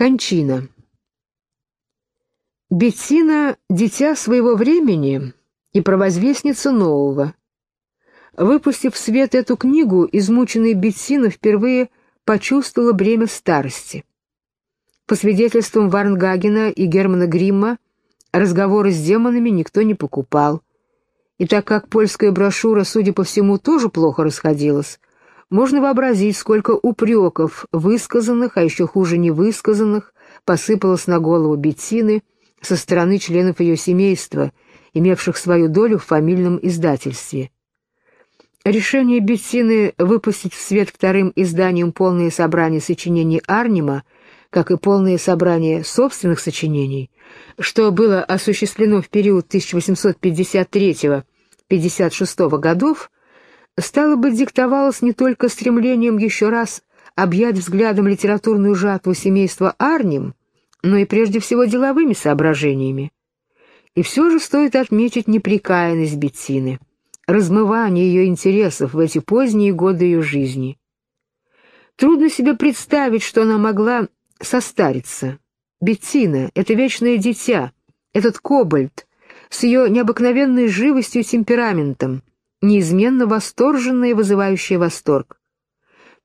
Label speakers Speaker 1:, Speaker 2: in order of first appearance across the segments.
Speaker 1: Кончина. Беттина — дитя своего времени и провозвестница нового. Выпустив в свет эту книгу, измученная Беттина впервые почувствовала бремя старости. По свидетельствам Варнгагена и Германа Гримма, разговоры с демонами никто не покупал. И так как польская брошюра, судя по всему, тоже плохо расходилась, можно вообразить, сколько упреков, высказанных, а еще хуже невысказанных, посыпалось на голову Беттины со стороны членов ее семейства, имевших свою долю в фамильном издательстве. Решение Беттины выпустить в свет вторым изданием полное собрание сочинений Арнима, как и полное собрание собственных сочинений, что было осуществлено в период 1853-56 годов, стало быть, диктовалось не только стремлением еще раз объять взглядом литературную жатву семейства Арнем, но и прежде всего деловыми соображениями. И все же стоит отметить неприкаянность Беттины, размывание ее интересов в эти поздние годы ее жизни. Трудно себе представить, что она могла состариться. Беттина — это вечное дитя, этот кобальт, с ее необыкновенной живостью и темпераментом, неизменно восторженная и вызывающая восторг.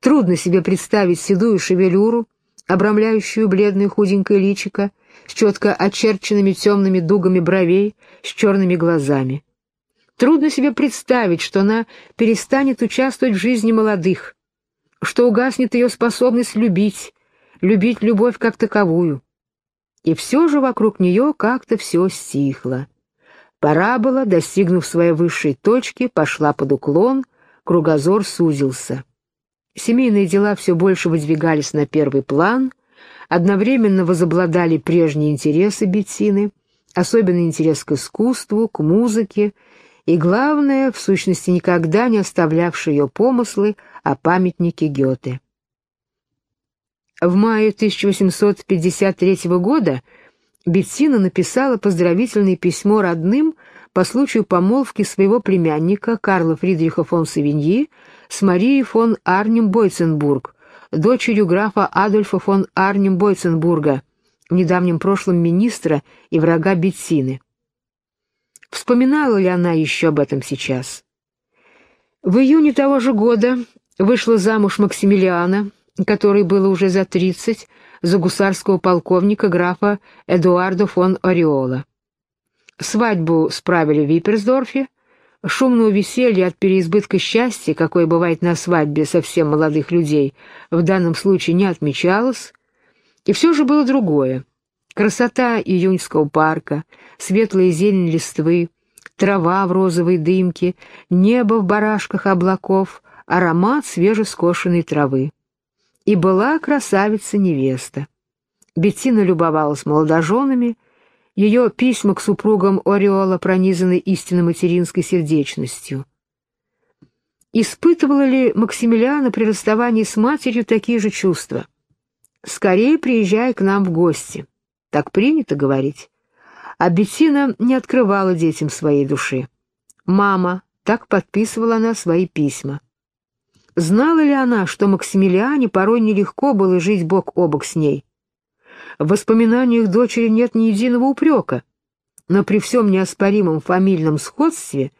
Speaker 1: Трудно себе представить седую шевелюру, обрамляющую бледное худенькое личико, с четко очерченными темными дугами бровей, с черными глазами. Трудно себе представить, что она перестанет участвовать в жизни молодых, что угаснет ее способность любить, любить любовь как таковую. И все же вокруг нее как-то все стихло. Парабола, достигнув своей высшей точки, пошла под уклон, кругозор сузился. Семейные дела все больше выдвигались на первый план, одновременно возобладали прежние интересы Беттины, особенно интерес к искусству, к музыке и, главное, в сущности никогда не оставлявший ее помыслы о памятнике Гёте. В мае 1853 года Беттина написала поздравительное письмо родным по случаю помолвки своего племянника Карла Фридриха фон Савиньи с Марией фон Арнем-Бойценбург, дочерью графа Адольфа фон Арнем-Бойценбурга, в недавнем прошлом министра и врага Беттины. Вспоминала ли она еще об этом сейчас? В июне того же года вышла замуж Максимилиана, который было уже за тридцать, за гусарского полковника графа Эдуарда фон Ореола. Свадьбу справили в Випперсдорфе, шумного веселья от переизбытка счастья, какое бывает на свадьбе совсем молодых людей, в данном случае не отмечалось, и все же было другое. Красота июньского парка, светлые зелень листвы, трава в розовой дымке, небо в барашках облаков, аромат свежескошенной травы и была красавица-невеста. Беттина любовалась молодоженами, ее письма к супругам Ореола пронизаны истинно материнской сердечностью. Испытывала ли Максимилиана при расставании с матерью такие же чувства? «Скорее приезжай к нам в гости», — так принято говорить. А Беттина не открывала детям своей души. «Мама», — так подписывала она свои письма. Знала ли она, что Максимилиане порой нелегко было жить бок о бок с ней? В воспоминаниях дочери нет ни единого упрека, но при всем неоспоримом фамильном сходстве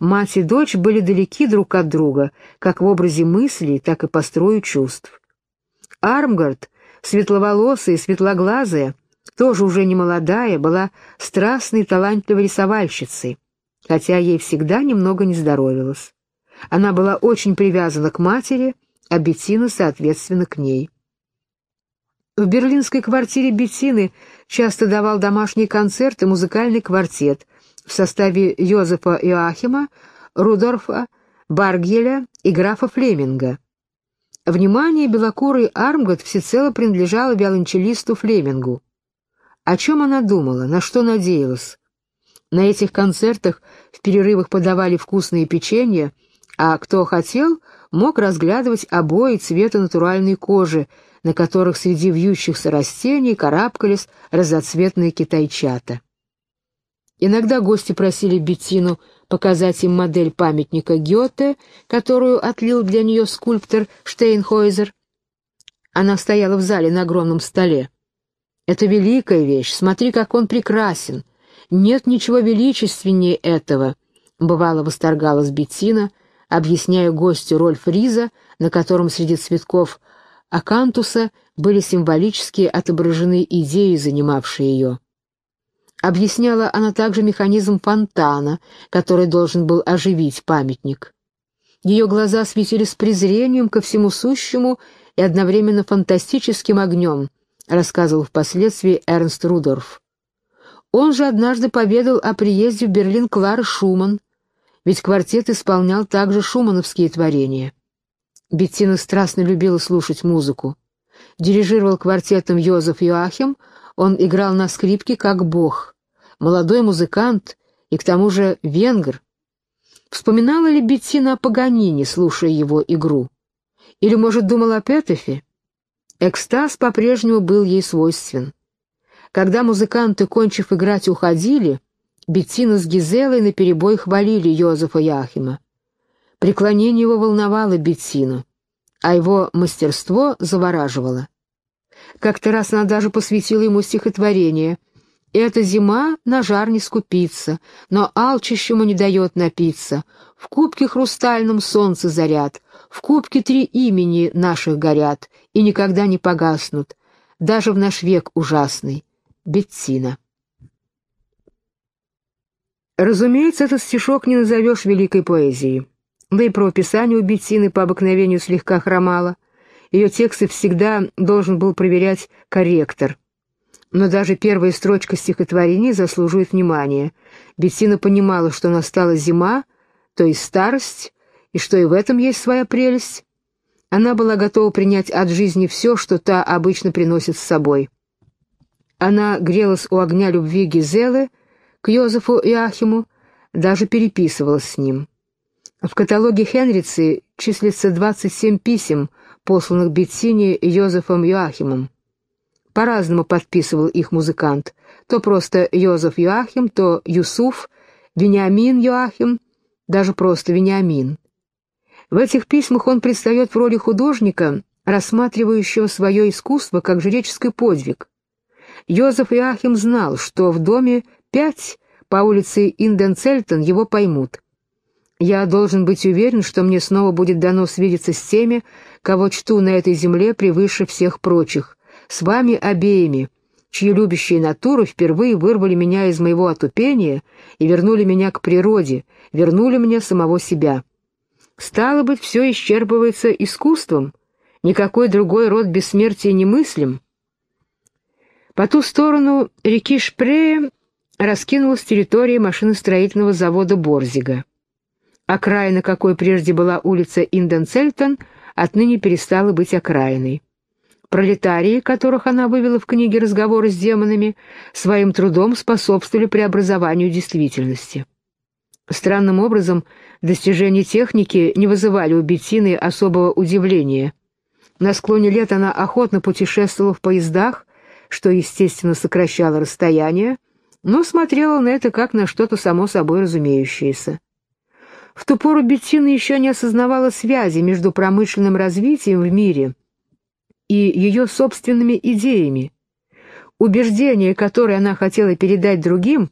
Speaker 1: мать и дочь были далеки друг от друга, как в образе мыслей, так и по строю чувств. Армгард, светловолосая и светлоглазая, тоже уже не молодая, была страстной талантливой рисовальщицей, хотя ей всегда немного не здоровилось. Она была очень привязана к матери, а Беттина, соответственно, к ней. В берлинской квартире Беттины часто давал домашние концерты музыкальный квартет в составе Йозефа Иоахима, Рудольфа, Баргеля и графа Флеминга. Внимание белокурый Армгот всецело принадлежало виолончелисту Флемингу. О чем она думала, на что надеялась? На этих концертах в перерывах подавали вкусные печенья, а кто хотел, мог разглядывать обои цвета натуральной кожи, на которых среди вьющихся растений карабкались разноцветные китайчата. Иногда гости просили Беттину показать им модель памятника Гёте, которую отлил для нее скульптор Штейнхойзер. Она стояла в зале на огромном столе. Это великая вещь, смотри, как он прекрасен. Нет ничего величественнее этого», — бывало восторгалась Беттина, объясняя гостю роль фриза, на котором среди цветков акантуса были символически отображены идеи, занимавшие ее. Объясняла она также механизм фонтана, который должен был оживить памятник. Ее глаза светились презрением ко всему сущему и одновременно фантастическим огнем, рассказывал впоследствии Эрнст Рудорф. Он же однажды поведал о приезде в Берлин Клары Шуман, ведь квартет исполнял также шумановские творения. Беттина страстно любила слушать музыку. Дирижировал квартетом Йозеф Йоахим, он играл на скрипке как бог. Молодой музыкант и к тому же венгр. Вспоминала ли Беттина о Паганини, слушая его игру? Или, может, думала о Петефе? Экстаз по-прежнему был ей свойствен. Когда музыканты, кончив играть, уходили, Беттина с Гизелой наперебой хвалили Йозефа Яхима. Преклонение его волновало Беттину, а его мастерство завораживало. Как-то раз она даже посвятила ему стихотворение «Эта зима на жар не скупится, но алчащему не дает напиться. В кубке хрустальном солнце заряд, в кубке три имени наших горят и никогда не погаснут, даже в наш век ужасный. Беттина. Разумеется, этот стишок не назовешь великой поэзией. Да и правописание у Беттины по обыкновению слегка хромало. Ее тексты всегда должен был проверять корректор. Но даже первая строчка стихотворения заслуживает внимания. Беттина понимала, что настала зима, то есть старость, и что и в этом есть своя прелесть. Она была готова принять от жизни все, что та обычно приносит с собой. Она грелась у огня любви Гизелы к Йозефу Иахиму, даже переписывалась с ним. В каталоге Хенрицы числится 27 писем, посланных Беттине Йозефом Йоахимом. По-разному подписывал их музыкант. То просто Йозеф Йоахим, то Юсуф, Вениамин Йоахим, даже просто Вениамин. В этих письмах он предстает в роли художника, рассматривающего свое искусство как жреческий подвиг, Йозеф Иахим знал, что в доме пять по улице Инденцельтон его поймут. Я должен быть уверен, что мне снова будет дано свидеться с теми, кого чту на этой земле превыше всех прочих, с вами обеими, чьи любящие натуры впервые вырвали меня из моего отупения и вернули меня к природе, вернули мне самого себя. Стало быть, все исчерпывается искусством, никакой другой род бессмертия не мыслим, по ту сторону реки Шпрее раскинулась территория машиностроительного завода Борзига. Окраина, какой прежде была улица Инденцельтон, отныне перестала быть окраиной. Пролетарии, которых она вывела в книге «Разговоры с демонами», своим трудом способствовали преобразованию действительности. Странным образом, достижения техники не вызывали у Беттины особого удивления. На склоне лет она охотно путешествовала в поездах, что, естественно, сокращало расстояние, но смотрела на это как на что-то само собой разумеющееся. В ту пору Беттина еще не осознавала связи между промышленным развитием в мире и ее собственными идеями. Убеждения, которые она хотела передать другим,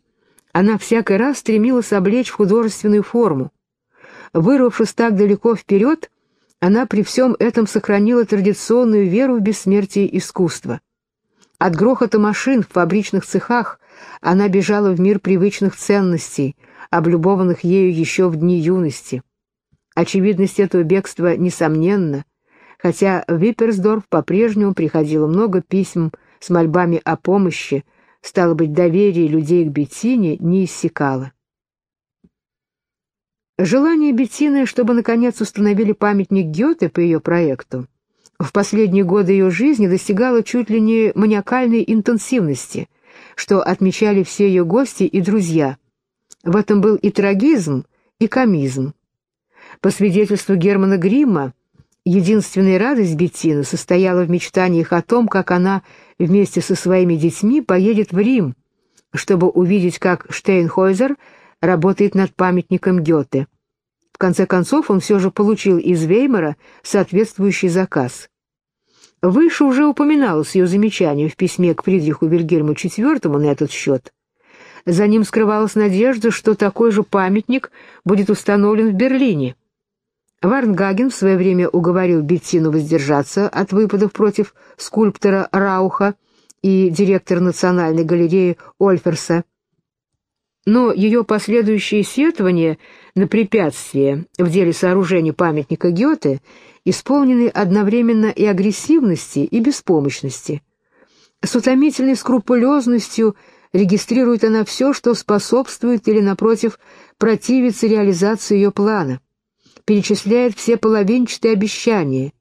Speaker 1: она всякий раз стремилась облечь в художественную форму. Вырвавшись так далеко вперед, она при всем этом сохранила традиционную веру в бессмертие искусства. От грохота машин в фабричных цехах она бежала в мир привычных ценностей, облюбованных ею еще в дни юности. Очевидность этого бегства несомненна, хотя в Випперсдорф по-прежнему приходило много писем с мольбами о помощи, стало быть, доверие людей к Беттине не иссякало. Желание Беттины, чтобы наконец установили памятник Гёте по ее проекту, в последние годы ее жизни достигала чуть ли не маниакальной интенсивности, что отмечали все ее гости и друзья. В этом был и трагизм, и комизм. По свидетельству Германа Гримма, единственная радость Беттины состояла в мечтаниях о том, как она вместе со своими детьми поедет в Рим, чтобы увидеть, как Штейнхойзер работает над памятником Гёте. В конце концов, он все же получил из Веймара соответствующий заказ. Выше уже упоминалось ее замечание в письме к Фридриху Вильгельму IV на этот счет. За ним скрывалась надежда, что такой же памятник будет установлен в Берлине. Варнгаген в свое время уговорил Беттину воздержаться от выпадов против скульптора Рауха и директора Национальной галереи Ольферса. Но ее последующие сетования на препятствие в деле сооружения памятника Гёте исполнены одновременно и агрессивности, и беспомощности. С утомительной скрупулезностью регистрирует она все, что способствует или, напротив, противится реализации ее плана, перечисляет все половинчатые обещания.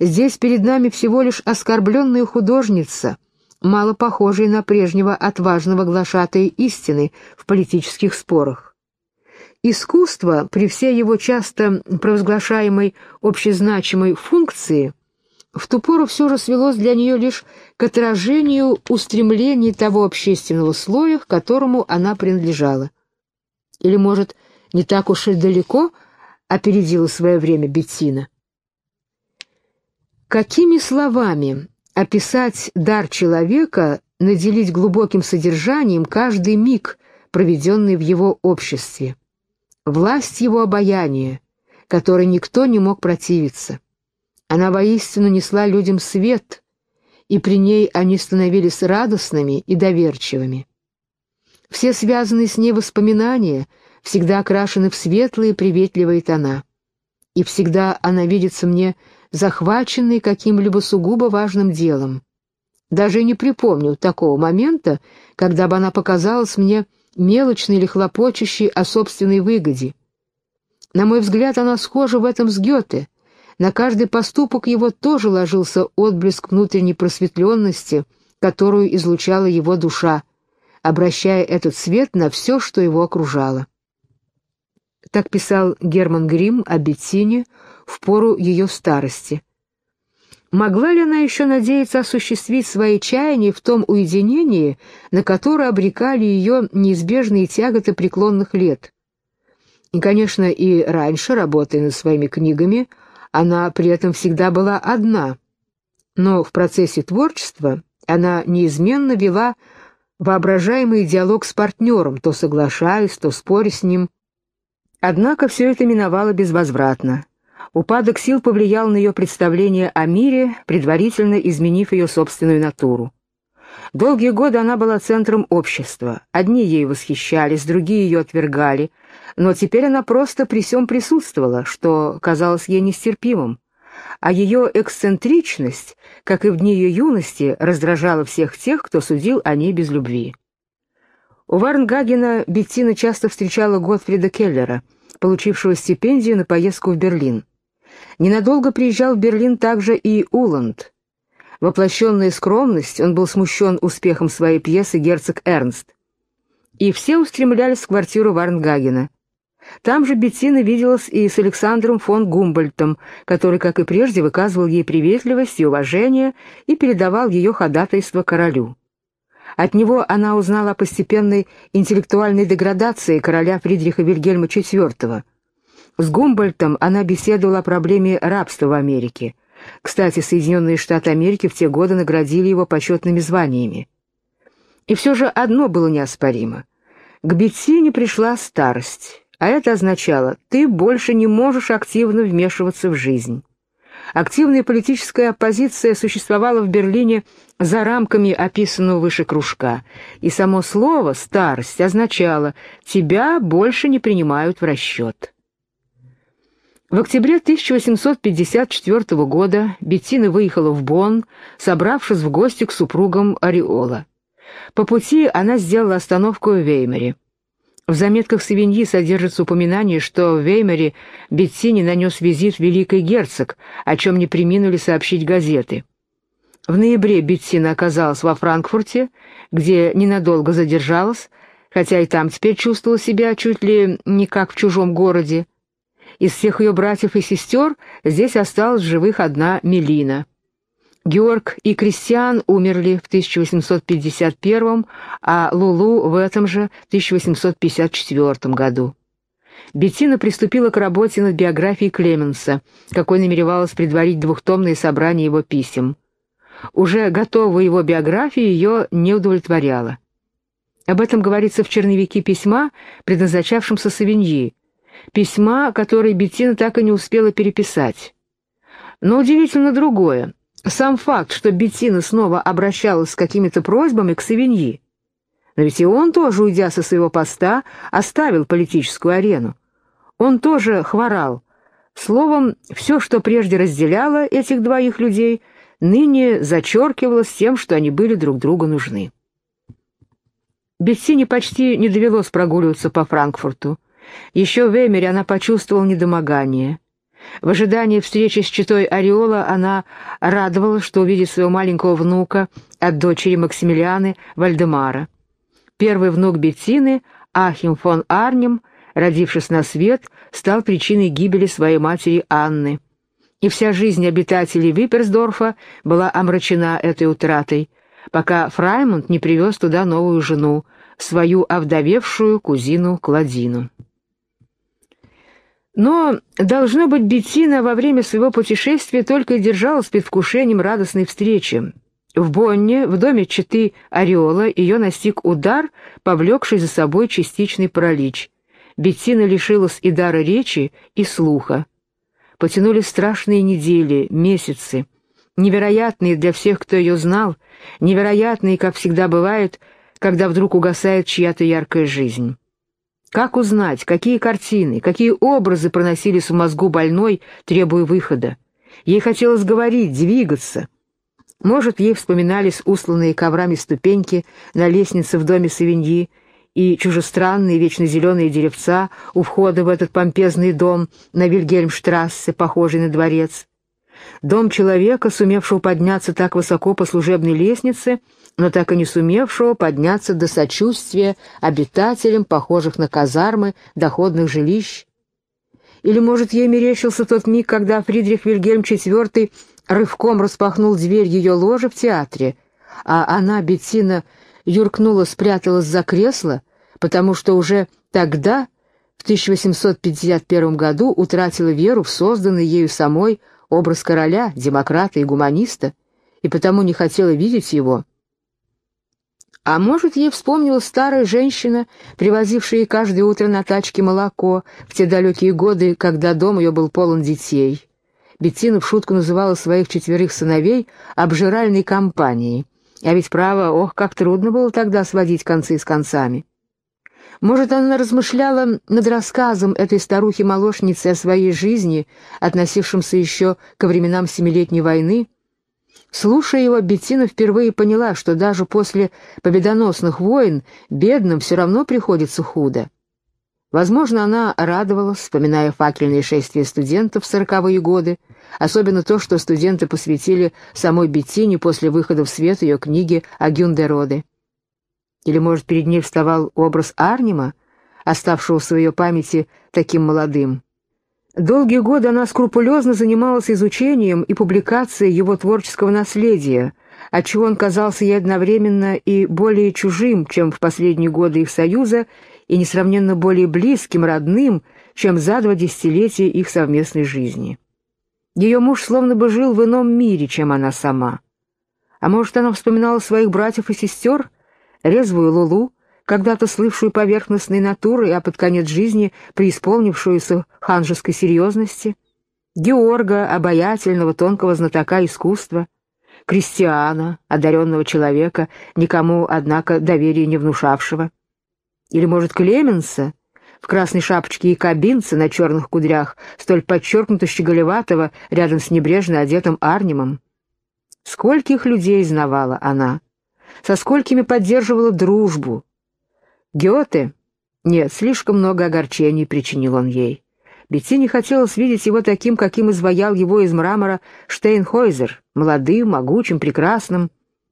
Speaker 1: Здесь перед нами всего лишь оскорбленная художница, мало похожая на прежнего отважного глашатая истины в политических спорах. Искусство, при всей его часто провозглашаемой общезначимой функции, в ту пору все же свелось для нее лишь к отражению устремлений того общественного слоя, к которому она принадлежала. Или, может, не так уж и далеко опередила свое время Беттина. Какими словами описать дар человека, наделить глубоким содержанием каждый миг, проведенный в его обществе? власть его обаяния, которой никто не мог противиться. Она воистину несла людям свет, и при ней они становились радостными и доверчивыми. Все связанные с ней воспоминания всегда окрашены в светлые приветливые тона, и всегда она видится мне захваченной каким-либо сугубо важным делом. Даже не припомню такого момента, когда бы она показалась мне мелочный или хлопочущий о собственной выгоде. На мой взгляд, она схожа в этом с Гёте. На каждый поступок его тоже ложился отблеск внутренней просветленности, которую излучала его душа, обращая этот свет на все, что его окружало. Так писал Герман Грим о Беттине в пору ее старости. Могла ли она еще надеяться осуществить свои чаяния в том уединении, на которое обрекали ее неизбежные тяготы преклонных лет? И, конечно, и раньше, работая над своими книгами, она при этом всегда была одна. Но в процессе творчества она неизменно вела воображаемый диалог с партнером, то соглашаясь, то споря с ним. Однако все это миновало безвозвратно. Упадок сил повлиял на ее представление о мире, предварительно изменив ее собственную натуру. Долгие годы она была центром общества. Одни ей восхищались, другие ее отвергали. Но теперь она просто при всем присутствовала, что казалось ей нестерпимым. А ее эксцентричность, как и в дни ее юности, раздражала всех тех, кто судил о ней без любви. У Варнгагена Беттина часто встречала Готфрида Келлера, получившего стипендию на поездку в Берлин. Ненадолго приезжал в Берлин также и Уланд. Воплощенная скромность, он был смущен успехом своей пьесы «Герцог Эрнст». И все устремлялись в квартиру Варнгагена. Там же Беттина виделась и с Александром фон Гумбольтом, который, как и прежде, выказывал ей приветливость и уважение и передавал ее ходатайство королю. От него она узнала о постепенной интеллектуальной деградации короля Фридриха Вильгельма IV – с Гумбольтом она беседовала о проблеме рабства в Америке. Кстати, Соединенные Штаты Америки в те годы наградили его почетными званиями. И все же одно было неоспоримо. К Беттине пришла старость, а это означало, ты больше не можешь активно вмешиваться в жизнь. Активная политическая оппозиция существовала в Берлине за рамками описанного выше кружка, и само слово «старость» означало «тебя больше не принимают в расчет». В октябре 1854 года Беттина выехала в Бонн, собравшись в гости к супругам Ореола. По пути она сделала остановку в Веймаре. В заметках Савиньи содержится упоминание, что в Веймаре Беттине нанес визит великий герцог, о чем не приминули сообщить газеты. В ноябре Беттина оказалась во Франкфурте, где ненадолго задержалась, хотя и там теперь чувствовала себя чуть ли не как в чужом городе. Из всех ее братьев и сестер здесь осталась живых одна Мелина. Георг и Кристиан умерли в 1851, а Лулу в этом же 1854 году. Беттина приступила к работе над биографией Клеменса, какой намеревалась предварить двухтомное собрание его писем – Уже готовая его биография ее не удовлетворяла. Об этом говорится в черновике письма, предназначавшемся Савиньи, письма, которое Беттина так и не успела переписать. Но удивительно другое. Сам факт, что Беттина снова обращалась с какими-то просьбами к Савиньи. Но ведь и он тоже, уйдя со своего поста, оставил политическую арену. Он тоже хворал. Словом, все, что прежде разделяло этих двоих людей, ныне зачеркивалось тем, что они были друг другу нужны. Беттине почти не довелось прогуливаться по Франкфурту. Еще в Эмере она почувствовала недомогание. В ожидании встречи с читой Ореола она радовалась, что увидит своего маленького внука от дочери Максимилианы Вальдемара. Первый внук Беттины, Ахим фон Арнем, родившись на свет, стал причиной гибели своей матери Анны. И вся жизнь обитателей Випперсдорфа была омрачена этой утратой, пока Фраймунд не привез туда новую жену, свою овдовевшую кузину Кладину. Но, должно быть, Беттина во время своего путешествия только и держалась предвкушением радостной встречи. В Бонне, в доме Читы Ореола, ее настиг удар, повлекший за собой частичный паралич. Беттина лишилась и дара речи, и слуха. Потянули страшные недели, месяцы, невероятные для всех, кто ее знал, невероятные, как всегда бывает, когда вдруг угасает чья-то яркая жизнь. Как узнать, какие картины, какие образы проносились в мозгу больной, требуя выхода? Ей хотелось говорить, двигаться. Может, ей вспоминались усланные коврами ступеньки на лестнице в доме Савиньи и чужестранные вечно зеленые деревца у входа в этот помпезный дом на Вильгельмштрассе, похожий на дворец. Дом человека, сумевшего подняться так высоко по служебной лестнице, но так и не сумевшего подняться до сочувствия обитателям, похожих на казармы, доходных жилищ. Или, может, ей мерещился тот миг, когда Фридрих Вильгельм IV рывком распахнул дверь ее ложи в театре, а она, Беттина, юркнула, спряталась за кресло, потому что уже тогда, в 1851 году, утратила веру в созданный ею самой образ короля, демократа и гуманиста, и потому не хотела видеть его. А может, ей вспомнилась старая женщина, привозившая каждое утро на тачке молоко в те далекие годы, когда дом ее был полон детей. Беттина в шутку называла своих четверых сыновей обжиральной компанией. А ведь, право, ох, как трудно было тогда сводить концы с концами. Может, она размышляла над рассказом этой старухи-молочницы о своей жизни, относившемся еще ко временам Семилетней войны, Слушая его, Беттина впервые поняла, что даже после победоносных войн бедным все равно приходится худо. Возможно, она радовалась, вспоминая факельные шествия студентов в сороковые годы, особенно то, что студенты посвятили самой Беттине после выхода в свет ее книги о Гюндероде. Или, может, перед ней вставал образ Арнима, оставшегося в ее памяти таким молодым. Долгие годы она скрупулезно занималась изучением и публикацией его творческого наследия, отчего он казался ей одновременно и более чужим, чем в последние годы их союза, и несравненно более близким, родным, чем за два десятилетия их совместной жизни. Ее муж словно бы жил в ином мире, чем она сама. А может, она вспоминала своих братьев и сестер, резвую Лулу, когда-то слывшую поверхностной натурой, а под конец жизни преисполнившуюся ханжеской серьезности, Георга, обаятельного, тонкого знатока искусства, Кристиана, одаренного человека, никому, однако, доверия не внушавшего, или, может, Клеменса, в красной шапочке и кабинце на черных кудрях, столь подчеркнуто щеголеватого рядом с небрежно одетым Арнимом. Скольких людей знавала она, со сколькими поддерживала дружбу, Гёте? Нет, слишком много огорчений причинил он ей. Беттине хотелось видеть его таким, каким изваял его из мрамора Штейнхойзер, молодым, могучим, прекрасным.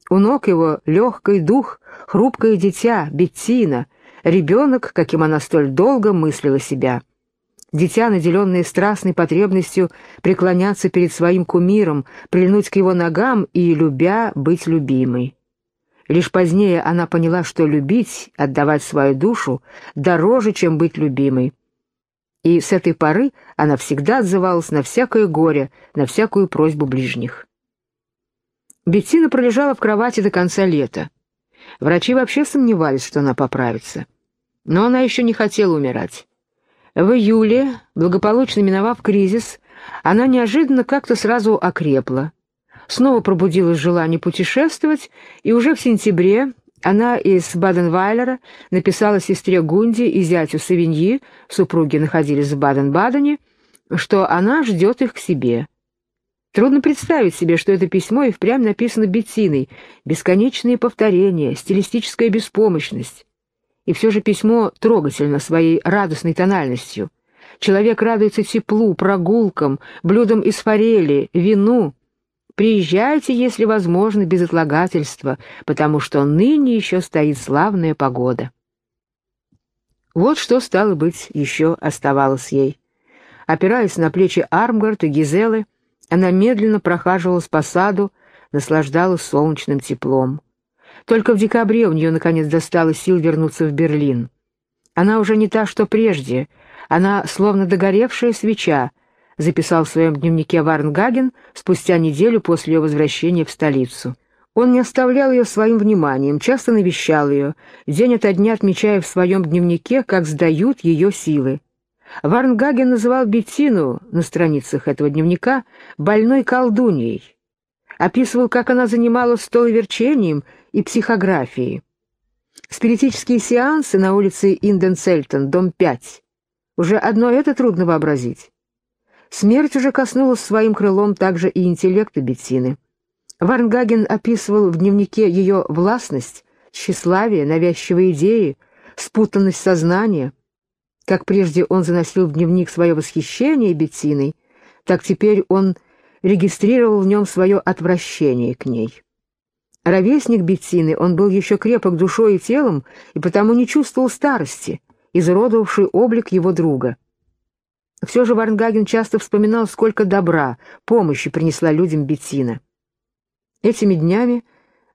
Speaker 1: У ног его легкий дух, хрупкое дитя, Беттина, ребенок, каким она столь долго мыслила себя. Дитя, наделенное страстной потребностью преклоняться перед своим кумиром, прильнуть к его ногам и, любя, быть любимой. Лишь позднее она поняла, что любить, отдавать свою душу дороже, чем быть любимой. И с этой поры она всегда отзывалась на всякое горе, на всякую просьбу ближних. Беттина пролежала в кровати до конца лета. Врачи вообще сомневались, что она поправится. Но она еще не хотела умирать. В июле, благополучно миновав кризис, она неожиданно как-то сразу окрепла. Снова пробудилось желание путешествовать, и уже в сентябре она из Баденвайлера написала сестре Гунди и зятю Савиньи, супруги находились в Баден-Бадене, что она ждет их к себе. Трудно представить себе, что это письмо и впрямь написано Беттиной, бесконечные повторения, стилистическая беспомощность. И все же письмо трогательно своей радостной тональностью. Человек радуется теплу, прогулкам, блюдам из форели, вину, Приезжайте, если возможно, без отлагательства, потому что ныне еще стоит славная погода. Вот что, стало быть, еще оставалось ей. Опираясь на плечи Армгард и Гизелы, она медленно прохаживалась по саду, наслаждалась солнечным теплом. Только в декабре у нее, наконец, достало сил вернуться в Берлин. Она уже не та, что прежде, она словно догоревшая свеча, записал в своем дневнике Варнгаген спустя неделю после ее возвращения в столицу. Он не оставлял ее своим вниманием, часто навещал ее, день ото дня отмечая в своем дневнике, как сдают ее силы. Варнгаген называл Беттину на страницах этого дневника больной колдуньей. Описывал, как она занималась столоверчением и психографией. Спиритические сеансы на улице Инденцельтон, дом 5. Уже одно это трудно вообразить. Смерть уже коснулась своим крылом также и интеллекта Беттины. Варнгаген описывал в дневнике ее властность, тщеславие, навязчивые идеи, спутанность сознания. Как прежде он заносил в дневник свое восхищение Беттиной, так теперь он регистрировал в нем свое отвращение к ней. Ровесник Беттины, он был еще крепок душой и телом, и потому не чувствовал старости, изуродовавший облик его друга. Все же Варнгаген часто вспоминал, сколько добра, помощи принесла людям Беттина. Этими днями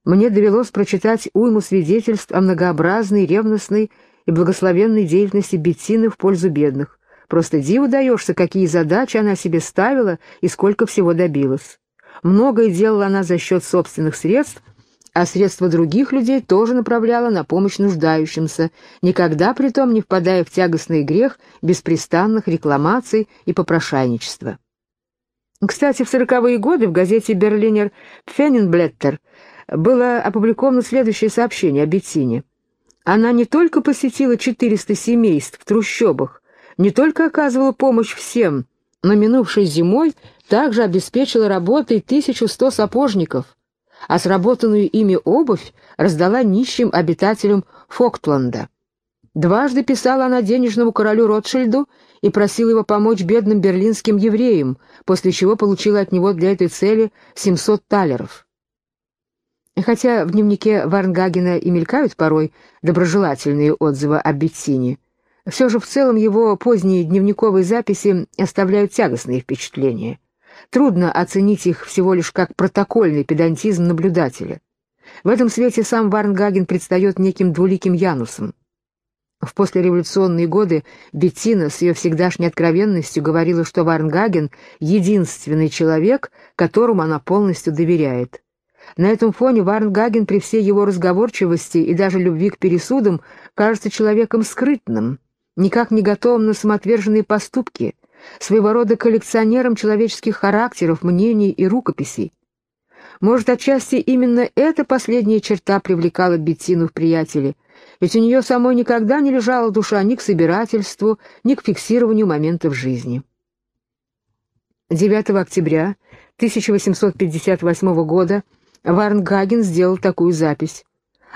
Speaker 1: мне довелось прочитать уйму свидетельств о многообразной, ревностной и благословенной деятельности Беттины в пользу бедных. Просто диву даешься, какие задачи она себе ставила и сколько всего добилась. Многое делала она за счет собственных средств — а средства других людей тоже направляла на помощь нуждающимся, никогда притом не впадая в тягостный грех беспрестанных рекламаций и попрошайничества. Кстати, в сороковые годы в газете «Берлинер Пфенненблеттер» было опубликовано следующее сообщение о Беттине. Она не только посетила 400 семейств в трущобах, не только оказывала помощь всем, но минувшей зимой также обеспечила работой 1100 сапожников, а сработанную ими обувь раздала нищим обитателям Фоктланда. Дважды писала она денежному королю Ротшильду и просила его помочь бедным берлинским евреям, после чего получила от него для этой цели 700 талеров. Хотя в дневнике Варнгагена и мелькают порой доброжелательные отзывы о Беттине, все же в целом его поздние дневниковые записи оставляют тягостные впечатления. Трудно оценить их всего лишь как протокольный педантизм наблюдателя. В этом свете сам Варнгаген предстает неким двуликим Янусом. В послереволюционные годы Беттина с ее всегдашней откровенностью говорила, что Варнгаген — единственный человек, которому она полностью доверяет. На этом фоне Варнгаген при всей его разговорчивости и даже любви к пересудам кажется человеком скрытным, никак не готовым на самоотверженные поступки — своего рода коллекционером человеческих характеров, мнений и рукописей. Может, отчасти именно эта последняя черта привлекала Беттину в приятеле, ведь у нее самой никогда не лежала душа ни к собирательству, ни к фиксированию моментов жизни. 9 октября 1858 года Варнгаген сделал такую запись.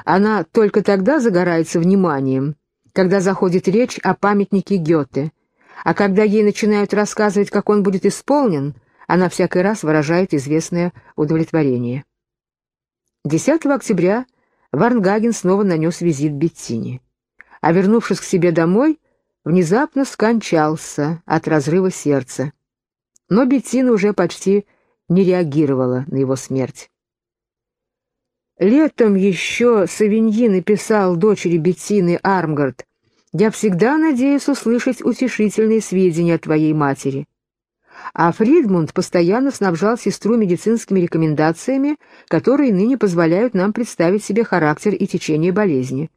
Speaker 1: Она только тогда загорается вниманием, когда заходит речь о памятнике Гёте — а когда ей начинают рассказывать, как он будет исполнен, она всякий раз выражает известное удовлетворение. 10 октября Варнгаген снова нанес визит Беттине, а вернувшись к себе домой, внезапно скончался от разрыва сердца. Но Беттина уже почти не реагировала на его смерть. Летом еще Савиньи написал дочери Беттины Армгард, я всегда надеюсь услышать утешительные сведения о твоей матери. а Фридмунд постоянно снабжал сестру медицинскими рекомендациями, которые ныне позволяют нам представить себе характер и течение болезни.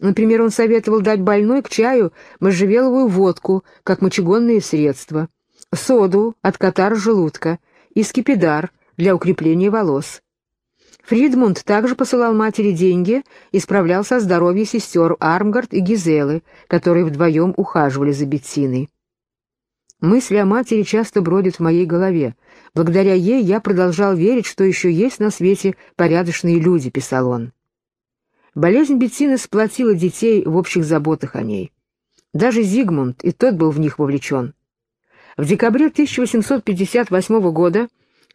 Speaker 1: Например, он советовал дать больной к чаю можжевеловую водку, как мочегонное средство, соду от катара желудка и скипидар для укрепления волос. Фридмунд также посылал матери деньги и справлялся о здоровье сестер Армгард и Гизелы, которые вдвоем ухаживали за Беттиной. Мысли о матери часто бродят в моей голове. Благодаря ей я продолжал верить, что еще есть на свете порядочные люди, писал он. Болезнь Беттины сплотила детей в общих заботах о ней. Даже Зигмунд, и тот был в них вовлечен. В декабре 1858 года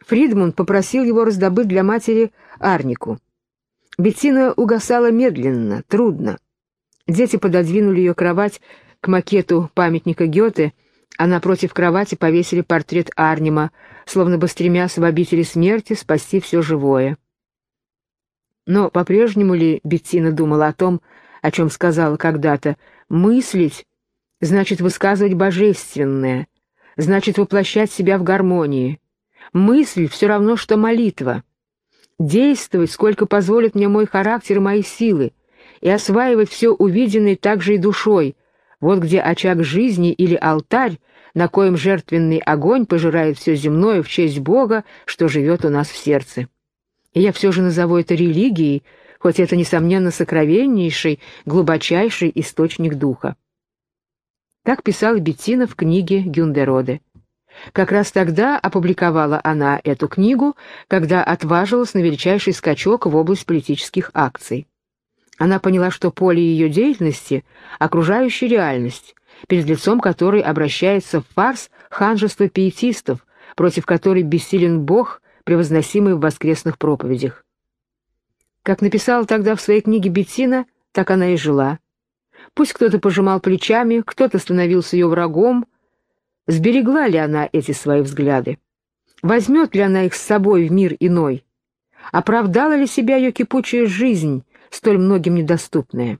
Speaker 1: Фридмунд попросил его раздобыть для матери арнику. Беттина угасала медленно, трудно. Дети пододвинули ее кровать к макету памятника Гёте — а напротив кровати повесили портрет Арнима, словно бы стремясь в обители смерти спасти все живое. Но по-прежнему ли Беттина думала о том, о чем сказала когда-то, «мыслить» значит высказывать божественное, значит воплощать себя в гармонии. Мысль все равно, что молитва. Действовать, сколько позволит мне мой характер и мои силы, и осваивать все увиденное также и душой, вот где очаг жизни или алтарь, на коем жертвенный огонь пожирает все земное в честь Бога, что живет у нас в сердце. И я все же назову это религией, хоть это, несомненно, сокровеннейший, глубочайший источник духа. Так писала Беттина в книге Гюндероде. Как раз тогда опубликовала она эту книгу, когда отважилась на величайший скачок в область политических акций. Она поняла, что поле ее деятельности — окружающая реальность, перед лицом которой обращается в фарс ханжество пиетистов, против которой бессилен Бог, превозносимый в воскресных проповедях. Как написала тогда в своей книге Беттина, так она и жила. Пусть кто-то пожимал плечами, кто-то становился ее врагом, сберегла ли она эти свои взгляды? Возьмет ли она их с собой в мир иной? Оправдала ли себя ее кипучая жизнь, столь многим недоступная.